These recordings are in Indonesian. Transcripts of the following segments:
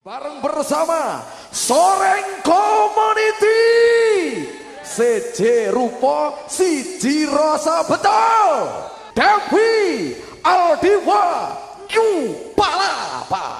Bareng bersama Soreng Community. CJ Rupo Siji Rasa Betul. Devi Aldiwa Yu Palapa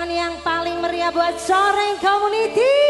tangan yang paling meriah buat Soreng Community.